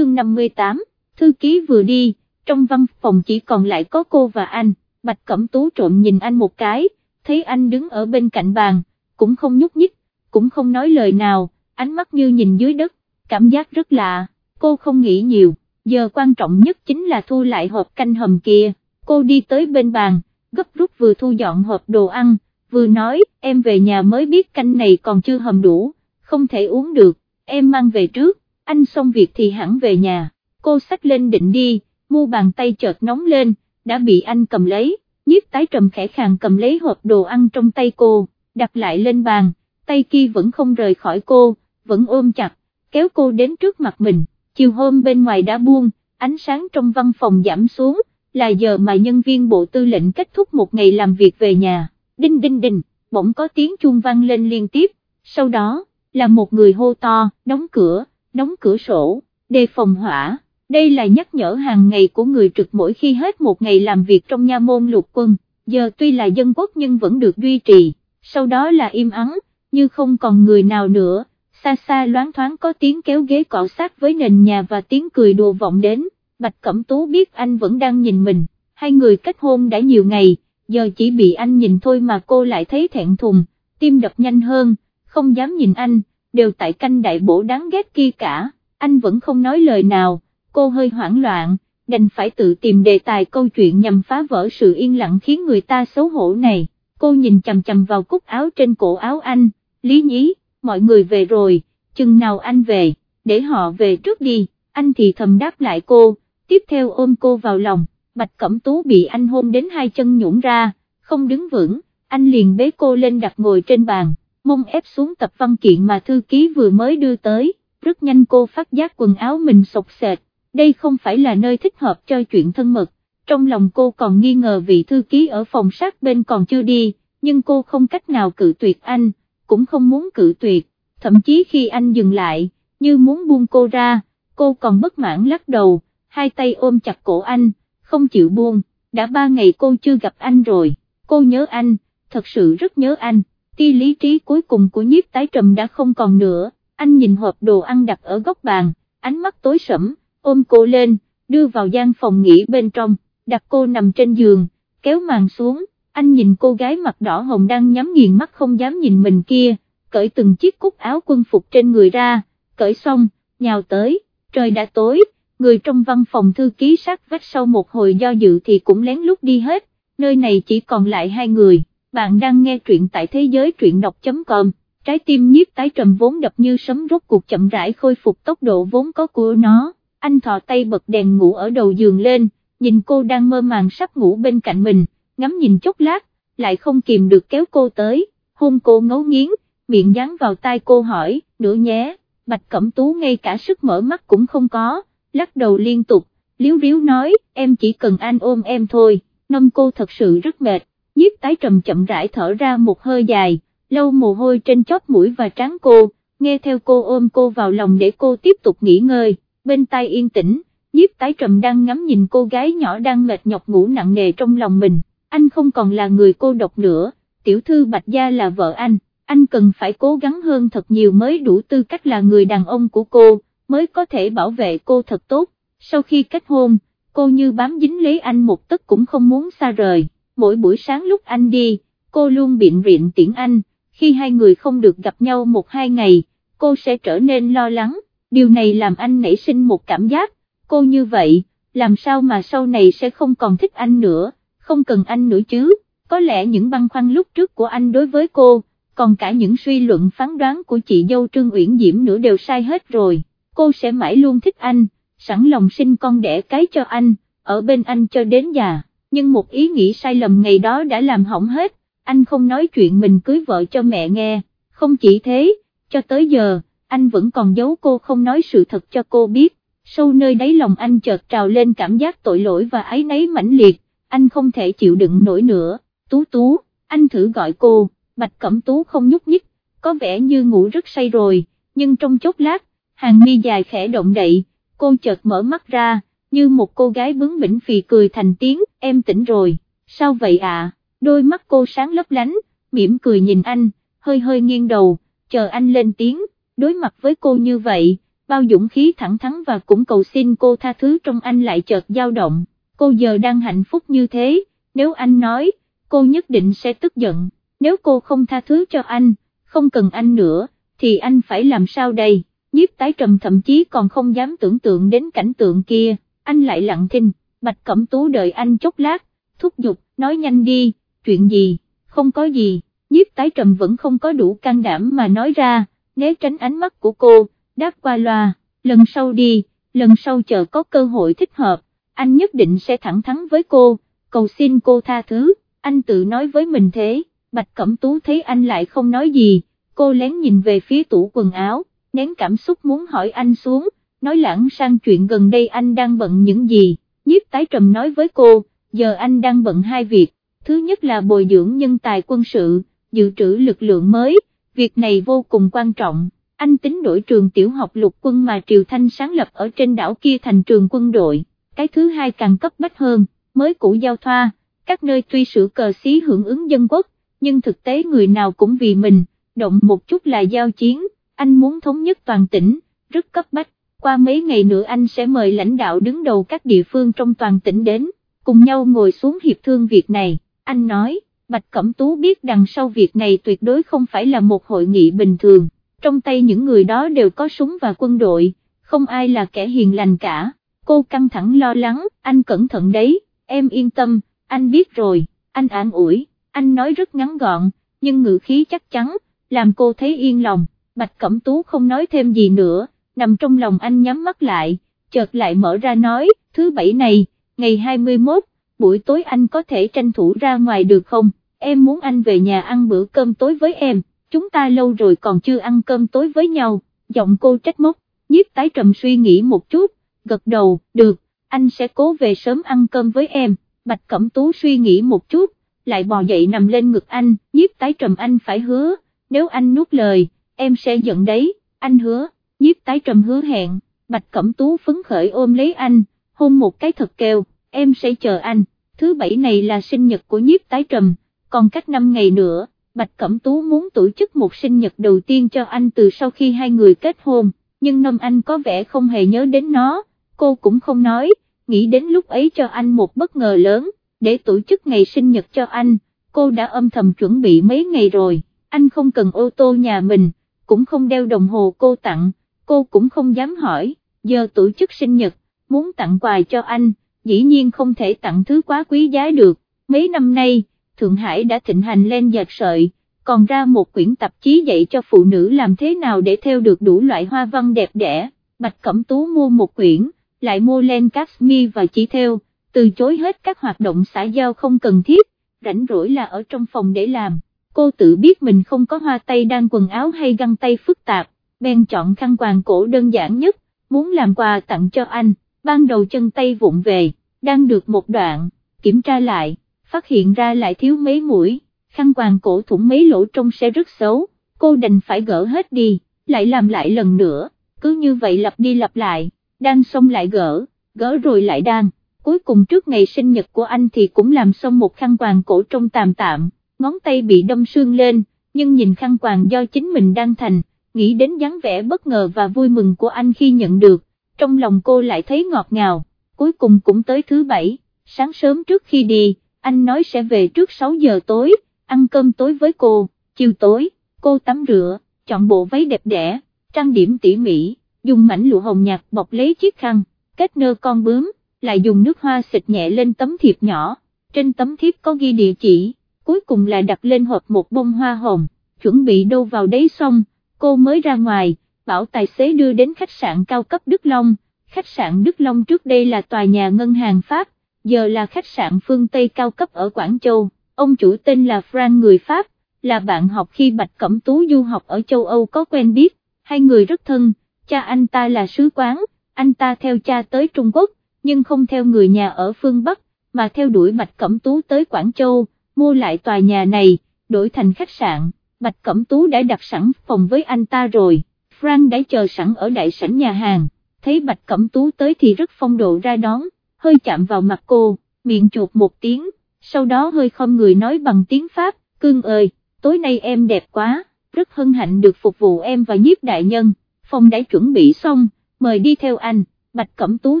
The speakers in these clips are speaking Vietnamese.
chương 58, thư ký vừa đi, trong văn phòng chỉ còn lại có cô và anh, Bạch Cẩm Tú trộm nhìn anh một cái, thấy anh đứng ở bên cạnh bàn, cũng không nhúc nhích, cũng không nói lời nào, ánh mắt như nhìn dưới đất, cảm giác rất lạ, cô không nghĩ nhiều, giờ quan trọng nhất chính là thu lại hộp canh hầm kia, cô đi tới bên bàn, gấp rút vừa thu dọn hộp đồ ăn, vừa nói, em về nhà mới biết canh này còn chưa hầm đủ, không thể uống được, em mang về trước, anh xong việc thì hẳn về nhà, cô xách lên định đi, mu bàn tay chợt nóng lên, đã bị anh cầm lấy, nhiếp tái trầm khẽ khàng cầm lấy hộp đồ ăn trong tay cô, đặt lại lên bàn, tay kia vẫn không rời khỏi cô, vẫn ôm chặt, kéo cô đến trước mặt mình, chiều hôm bên ngoài đã buông, ánh sáng trong văn phòng giảm xuống, là giờ mà nhân viên bộ tư lệnh kết thúc một ngày làm việc về nhà, đinh đinh đinh, bỗng có tiếng chuông vang lên liên tiếp, sau đó, là một người hô to, đóng cửa, đóng cửa sổ, đề phòng hỏa. Đây là nhắc nhở hàng ngày của người trực mỗi khi hết một ngày làm việc trong nha môn lục quân, giờ tuy là dân quốc nhưng vẫn được duy trì, sau đó là im ắng, như không còn người nào nữa, xa xa loáng thoáng có tiếng kéo ghế cọ sát với nền nhà và tiếng cười đùa vọng đến, Bạch Cẩm Tú biết anh vẫn đang nhìn mình, hai người kết hôn đã nhiều ngày, giờ chỉ bị anh nhìn thôi mà cô lại thấy thẹn thùng, tim đập nhanh hơn, không dám nhìn anh, đều tại canh đại bổ đáng ghét kia cả, anh vẫn không nói lời nào cô hơi hoảng loạn, đành phải tự tìm đề tài câu chuyện nhằm phá vỡ sự yên lặng khiến người ta xấu hổ này, cô nhìn chầm chầm vào cúc áo trên cổ áo anh, lý nhí, mọi người về rồi, chừng nào anh về, để họ về trước đi, anh thì thầm đáp lại cô, tiếp theo ôm cô vào lòng, Bạch Cẩm Tú bị anh hôn đến hai chân nhũn ra, không đứng vững, anh liền bế cô lên đặt ngồi trên bàn, mông ép xuống tập văn kiện mà thư ký vừa mới đưa tới, rất nhanh cô phát giác quần áo mình sọc sệt, đây không phải là nơi thích hợp cho chuyện thân mật, trong lòng cô còn nghi ngờ vị thư ký ở phòng sát bên còn chưa đi, nhưng cô không cách nào cự tuyệt anh, cũng không muốn cự tuyệt, thậm chí khi anh dừng lại, như muốn buông cô ra, cô còn bất mãn lắc đầu, hai tay ôm chặt cổ anh, không chịu buông, đã ba ngày cô chưa gặp anh rồi, cô nhớ anh, thật sự rất nhớ anh, tia lý trí cuối cùng của nhiếp tái trầm đã không còn nữa, anh nhìn hộp đồ ăn đặt ở góc bàn, ánh mắt tối sẫm, ôm cô lên, đưa vào gian phòng nghỉ bên trong, đặt cô nằm trên giường, kéo màn xuống, anh nhìn cô gái mặt đỏ hồng đang nhắm nghiền mắt không dám nhìn mình kia, cởi từng chiếc cúc áo quân phục trên người ra, cởi xong, nhào tới, trời đã tối, người trong văn phòng thư ký sát vách sau một hồi do dự thì cũng lén lút đi hết, nơi này chỉ còn lại hai người, bạn đang nghe truyện tại thế giới truyện đọc.com. Trái tim nhiếp tái trầm vốn đập như sấm rốt cuộc chậm rãi khôi phục tốc độ vốn có của nó. Anh thò tay bật đèn ngủ ở đầu giường lên, nhìn cô đang mơ màng sắp ngủ bên cạnh mình, ngắm nhìn chốc lát, lại không kìm được kéo cô tới, hôn cô ngấu nghiến, miệng dán vào tai cô hỏi, nữa nhé, bạch cẩm tú ngay cả sức mở mắt cũng không có, lắc đầu liên tục, liếu riếu nói, em chỉ cần anh ôm em thôi, nông cô thật sự rất mệt, nhiếp tái trầm chậm rãi thở ra một hơi dài, lâu mồ hôi trên chóp mũi và trán cô, nghe theo cô ôm cô vào lòng để cô tiếp tục nghỉ ngơi. Bên tai yên tĩnh, nhiếp tái trầm đang ngắm nhìn cô gái nhỏ đang mệt nhọc ngủ nặng nề trong lòng mình, anh không còn là người cô độc nữa, tiểu thư Bạch Gia là vợ anh, anh cần phải cố gắng hơn thật nhiều mới đủ tư cách là người đàn ông của cô, mới có thể bảo vệ cô thật tốt, sau khi kết hôn, cô như bám dính lấy anh một tấc cũng không muốn xa rời, mỗi buổi sáng lúc anh đi, cô luôn biện viện tiễn anh, khi hai người không được gặp nhau một hai ngày, cô sẽ trở nên lo lắng điều này làm anh nảy sinh một cảm giác, cô như vậy, làm sao mà sau này sẽ không còn thích anh nữa, không cần anh nữa chứ, có lẽ những băn khoăn lúc trước của anh đối với cô, còn cả những suy luận phán đoán của chị dâu Trương Uyển Diễm nữa đều sai hết rồi, cô sẽ mãi luôn thích anh, sẵn lòng sinh con đẻ cái cho anh, ở bên anh cho đến già, nhưng một ý nghĩ sai lầm ngày đó đã làm hỏng hết, anh không nói chuyện mình cưới vợ cho mẹ nghe, không chỉ thế, cho tới giờ anh vẫn còn giấu cô không nói sự thật cho cô biết, sâu nơi đáy lòng anh chợt trào lên cảm giác tội lỗi và ái nấy mãnh liệt, anh không thể chịu đựng nổi nữa, tú tú, anh thử gọi cô, bạch cẩm tú không nhúc nhích, có vẻ như ngủ rất say rồi, nhưng trong chốc lát, hàng mi dài khẽ động đậy, cô chợt mở mắt ra, như một cô gái bướng bỉnh phì cười thành tiếng, em tỉnh rồi, sao vậy ạ, đôi mắt cô sáng lấp lánh, mỉm cười nhìn anh, hơi hơi nghiêng đầu, chờ anh lên tiếng. Đối mặt với cô như vậy, bao dũng khí thẳng thắn và cũng cầu xin cô tha thứ trong anh lại chợt dao động, cô giờ đang hạnh phúc như thế, nếu anh nói, cô nhất định sẽ tức giận, nếu cô không tha thứ cho anh, không cần anh nữa, thì anh phải làm sao đây, nhiếp tái trầm thậm chí còn không dám tưởng tượng đến cảnh tượng kia, anh lại lặng thinh, Bạch Cẩm Tú đợi anh chốc lát, thúc giục, nói nhanh đi, chuyện gì, không có gì, nhiếp tái trầm vẫn không có đủ can đảm mà nói ra, né tránh ánh mắt của cô, đáp qua loa, lần sau đi, lần sau chờ có cơ hội thích hợp, anh nhất định sẽ thẳng thắn với cô, cầu xin cô tha thứ, anh tự nói với mình thế, Bạch Cẩm Tú thấy anh lại không nói gì, cô lén nhìn về phía tủ quần áo, nén cảm xúc muốn hỏi anh xuống, nói lãng sang chuyện gần đây anh đang bận những gì, nhiếp tái trầm nói với cô, giờ anh đang bận hai việc, thứ nhất là bồi dưỡng nhân tài quân sự, dự trữ lực lượng mới, việc này vô cùng quan trọng, anh tính đổi trường tiểu học lục quân mà Triều Thanh sáng lập ở trên đảo kia thành trường quân đội, cái thứ hai càng cấp bách hơn, mới cũ giao thoa, các nơi tuy sửa cờ xí hưởng ứng dân quốc, nhưng thực tế người nào cũng vì mình, động một chút là giao chiến, anh muốn thống nhất toàn tỉnh, rất cấp bách, qua mấy ngày nữa anh sẽ mời lãnh đạo đứng đầu các địa phương trong toàn tỉnh đến, cùng nhau ngồi xuống hiệp thương việc này, anh nói, Bạch Cẩm Tú biết đằng sau việc này tuyệt đối không phải là một hội nghị bình thường, trong tay những người đó đều có súng và quân đội, không ai là kẻ hiền lành cả, cô căng thẳng lo lắng, anh cẩn thận đấy, em yên tâm, anh biết rồi, anh an ủi, anh nói rất ngắn gọn, nhưng ngữ khí chắc chắn, làm cô thấy yên lòng, Bạch Cẩm Tú không nói thêm gì nữa, nằm trong lòng anh nhắm mắt lại, chợt lại mở ra nói, thứ bảy này, ngày 21, buổi tối anh có thể tranh thủ ra ngoài được không, em muốn anh về nhà ăn bữa cơm tối với em, chúng ta lâu rồi còn chưa ăn cơm tối với nhau, giọng cô trách móc, nhiếp tái trầm suy nghĩ một chút, gật đầu, được, anh sẽ cố về sớm ăn cơm với em, Bạch Cẩm Tú suy nghĩ một chút, lại bò dậy nằm lên ngực anh, nhiếp tái trầm anh phải hứa, nếu anh nuốt lời, em sẽ giận đấy, anh hứa, nhiếp tái trầm hứa hẹn, Bạch Cẩm Tú phấn khởi ôm lấy anh, hôn một cái thật kêu, em sẽ chờ anh, thứ bảy này là sinh nhật của nhiếp tái trầm, còn cách 5 ngày nữa, Bạch Cẩm Tú muốn tổ chức một sinh nhật đầu tiên cho anh từ sau khi hai người kết hôn, nhưng năm anh có vẻ không hề nhớ đến nó, cô cũng không nói, nghĩ đến lúc ấy cho anh một bất ngờ lớn, để tổ chức ngày sinh nhật cho anh, cô đã âm thầm chuẩn bị mấy ngày rồi, anh không cần ô tô nhà mình, cũng không đeo đồng hồ cô tặng, cô cũng không dám hỏi, giờ tổ chức sinh nhật, muốn tặng quà cho anh, dĩ nhiên không thể tặng thứ quá quý giá được, mấy năm nay, Thượng Hải đã thịnh hành lên dệt sợi, còn ra một quyển tạp chí dạy cho phụ nữ làm thế nào để theo được đủ loại hoa văn đẹp đẽ, Bạch Cẩm Tú mua một quyển, lại mua len cashmere và chỉ theo, từ chối hết các hoạt động xã giao không cần thiết, rảnh rỗi là ở trong phòng để làm, cô tự biết mình không có hoa tay đan quần áo hay găng tay phức tạp, bèn chọn khăn quàng cổ đơn giản nhất, muốn làm quà tặng cho anh, ban đầu chân tay vụng về, đang được một đoạn, kiểm tra lại, phát hiện ra lại thiếu mấy mũi, khăn quàng cổ thủng mấy lỗ trông sẽ rất xấu, cô đành phải gỡ hết đi, lại làm lại lần nữa, cứ như vậy lặp đi lặp lại, đang xong lại gỡ, gỡ rồi lại đang, cuối cùng trước ngày sinh nhật của anh thì cũng làm xong một khăn quàng cổ trông tạm tạm, ngón tay bị đâm xương lên, nhưng nhìn khăn quàng do chính mình đang thành, nghĩ đến dáng vẻ bất ngờ và vui mừng của anh khi nhận được, trong lòng cô lại thấy ngọt ngào, cuối cùng cũng tới thứ bảy, sáng sớm trước khi đi, anh nói sẽ về trước 6 giờ tối, ăn cơm tối với cô, chiều tối, cô tắm rửa, chọn bộ váy đẹp đẽ, trang điểm tỉ mỉ, dùng mảnh lụa hồng nhạt bọc lấy chiếc khăn, kết nơ con bướm, lại dùng nước hoa xịt nhẹ lên tấm thiệp nhỏ, trên tấm thiếp có ghi địa chỉ, cuối cùng là đặt lên hộp một bông hoa hồng, chuẩn bị đâu vào đấy xong, cô mới ra ngoài, bảo tài xế đưa đến khách sạn cao cấp Đức Long, khách sạn Đức Long trước đây là tòa nhà ngân hàng Pháp, giờ là khách sạn phương Tây cao cấp ở Quảng Châu, ông chủ tên là Frank người Pháp, là bạn học khi Bạch Cẩm Tú du học ở châu Âu có quen biết, hai người rất thân, cha anh ta là sứ quán, anh ta theo cha tới Trung Quốc, nhưng không theo người nhà ở phương Bắc, mà theo đuổi Bạch Cẩm Tú tới Quảng Châu, mua lại tòa nhà này, đổi thành khách sạn, Bạch Cẩm Tú đã đặt sẵn phòng với anh ta rồi, Frank đã chờ sẵn ở đại sảnh nhà hàng, thấy Bạch Cẩm Tú tới thì rất phong độ ra đón, hơi chạm vào mặt cô, miệng chuột một tiếng, sau đó hơi không người nói bằng tiếng Pháp, cưng ơi, tối nay em đẹp quá, rất hân hạnh được phục vụ em và nhiếp đại nhân, phòng đã chuẩn bị xong, mời đi theo anh, Bạch Cẩm Tú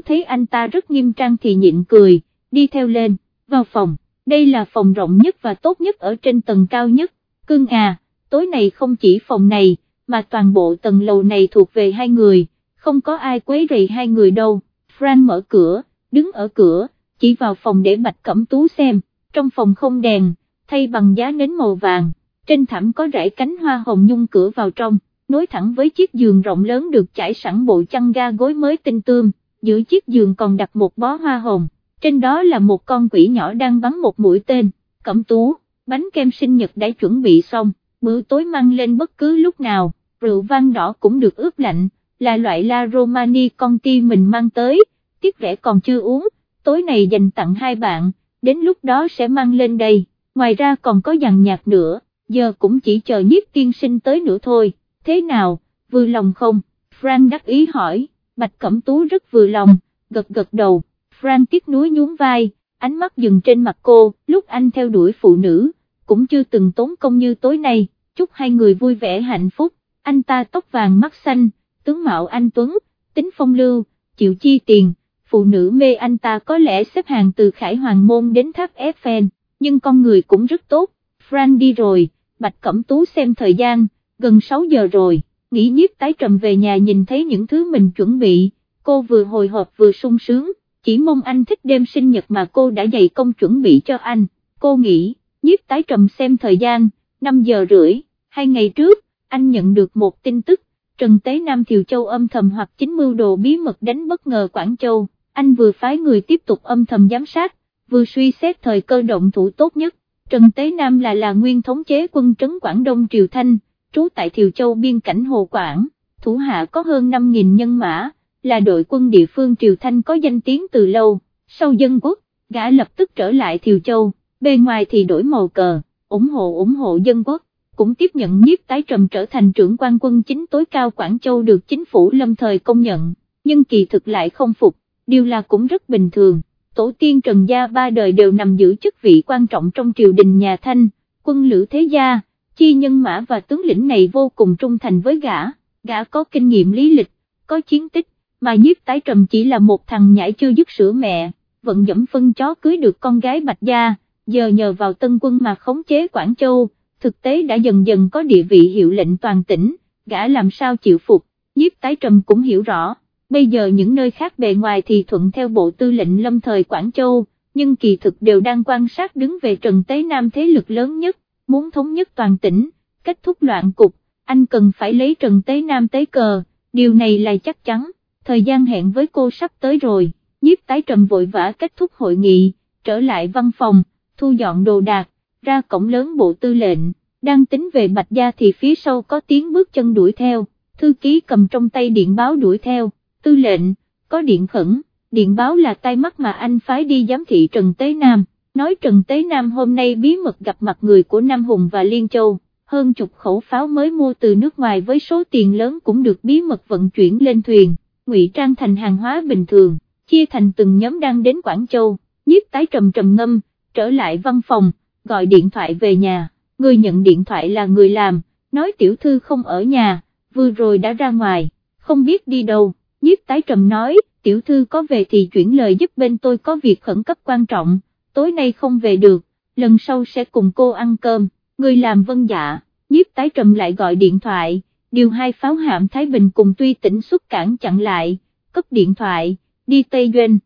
thấy anh ta rất nghiêm trang thì nhịn cười, đi theo lên, vào phòng, đây là phòng rộng nhất và tốt nhất ở trên tầng cao nhất, cưng à, tối này không chỉ phòng này, mà toàn bộ tầng lầu này thuộc về hai người, không có ai quấy rầy hai người đâu, Fran mở cửa, đứng ở cửa, chỉ vào phòng để Bạch Cẩm Tú xem, trong phòng không đèn, thay bằng giá nến màu vàng, trên thảm có rải cánh hoa hồng nhung cửa vào trong, nối thẳng với chiếc giường rộng lớn được trải sẵn bộ chăn ga gối mới tinh tươm, giữa chiếc giường còn đặt một bó hoa hồng, trên đó là một con quỷ nhỏ đang bắn một mũi tên, Cẩm Tú, bánh kem sinh nhật đã chuẩn bị xong, bữa tối mang lên bất cứ lúc nào, rượu vang đỏ cũng được ướp lạnh, là loại La Romani Conti mình mang tới, tiếc rẻ còn chưa uống, tối này dành tặng hai bạn, đến lúc đó sẽ mang lên đây, ngoài ra còn có dàn nhạc nữa, giờ cũng chỉ chờ nhiếp tiên sinh tới nữa thôi, thế nào, vừa lòng không, Frank đắc ý hỏi, Bạch Cẩm Tú rất vừa lòng, gật gật đầu, Frank tiếc nuối nhún vai, ánh mắt dừng trên mặt cô, lúc anh theo đuổi phụ nữ, cũng chưa từng tốn công như tối nay, chúc hai người vui vẻ hạnh phúc, anh ta tóc vàng mắt xanh, tướng mạo anh Tuấn, tính phong lưu, chịu chi tiền, phụ nữ mê anh ta có lẽ xếp hàng từ Khải Hoàng Môn đến tháp Eiffel, nhưng con người cũng rất tốt, Fran đi rồi, Bạch Cẩm Tú xem thời gian, gần 6 giờ rồi, nghĩ nhiếp tái trầm về nhà nhìn thấy những thứ mình chuẩn bị, cô vừa hồi hộp vừa sung sướng, chỉ mong anh thích đêm sinh nhật mà cô đã dày công chuẩn bị cho anh, cô nghĩ, nhiếp tái trầm xem thời gian, 5 giờ rưỡi, hai ngày trước, anh nhận được một tin tức, Trần Tế Nam Thiều Châu âm thầm hoặc chính mưu đồ bí mật đánh bất ngờ Quảng Châu, anh vừa phái người tiếp tục âm thầm giám sát, vừa suy xét thời cơ động thủ tốt nhất, Trần Tế Nam là là nguyên thống chế quân trấn Quảng Đông Triều Thanh, trú tại Thiều Châu biên cảnh Hồ Quảng, thủ hạ có hơn 5.000 nhân mã, là đội quân địa phương Triều Thanh có danh tiếng từ lâu, sau dân quốc, gã lập tức trở lại Thiều Châu, bên ngoài thì đổi màu cờ, ủng hộ ủng hộ dân quốc cũng tiếp nhận nhiếp tái trầm trở thành trưởng quan quân chính tối cao Quảng Châu được chính phủ lâm thời công nhận, nhưng kỳ thực lại không phục, điều là cũng rất bình thường, tổ tiên Trần Gia ba đời đều nằm giữ chức vị quan trọng trong triều đình nhà Thanh, quân lữ thế gia, chi nhân mã và tướng lĩnh này vô cùng trung thành với gã, gã có kinh nghiệm lý lịch, có chiến tích, mà nhiếp tái trầm chỉ là một thằng nhãi chưa dứt sữa mẹ, vận dẫm phân chó cưới được con gái Bạch Gia, giờ nhờ vào tân quân mà khống chế Quảng Châu thực tế đã dần dần có địa vị hiệu lệnh toàn tỉnh, gã làm sao chịu phục, nhiếp tái trầm cũng hiểu rõ, bây giờ những nơi khác bề ngoài thì thuận theo bộ tư lệnh lâm thời Quảng Châu, nhưng kỳ thực đều đang quan sát đứng về Trần Tế Nam thế lực lớn nhất, muốn thống nhất toàn tỉnh, kết thúc loạn cục, anh cần phải lấy Trần Tế Nam tế cờ, điều này là chắc chắn, thời gian hẹn với cô sắp tới rồi, nhiếp tái trầm vội vã kết thúc hội nghị, trở lại văn phòng, thu dọn đồ đạc, ra cổng lớn bộ tư lệnh, đang tính về Bạch Gia thì phía sau có tiếng bước chân đuổi theo, thư ký cầm trong tay điện báo đuổi theo, tư lệnh, có điện khẩn, điện báo là tay mắt mà anh phái đi giám thị Trần Tế Nam, nói Trần Tế Nam hôm nay bí mật gặp mặt người của Nam Hùng và Liên Châu, hơn chục khẩu pháo mới mua từ nước ngoài với số tiền lớn cũng được bí mật vận chuyển lên thuyền, ngụy trang thành hàng hóa bình thường, chia thành từng nhóm đang đến Quảng Châu, nhiếp tái trầm trầm ngâm, trở lại văn phòng, gọi điện thoại về nhà, người nhận điện thoại là người làm, nói tiểu thư không ở nhà, vừa rồi đã ra ngoài, không biết đi đâu, nhiếp tái trầm nói, tiểu thư có về thì chuyển lời giúp bên tôi có việc khẩn cấp quan trọng, tối nay không về được, lần sau sẽ cùng cô ăn cơm, người làm vân dạ, nhiếp tái trầm lại gọi điện thoại, điều hai pháo hạm Thái Bình cùng tuy tỉnh xuất cản chặn lại, cấp điện thoại, đi Tây Doanh.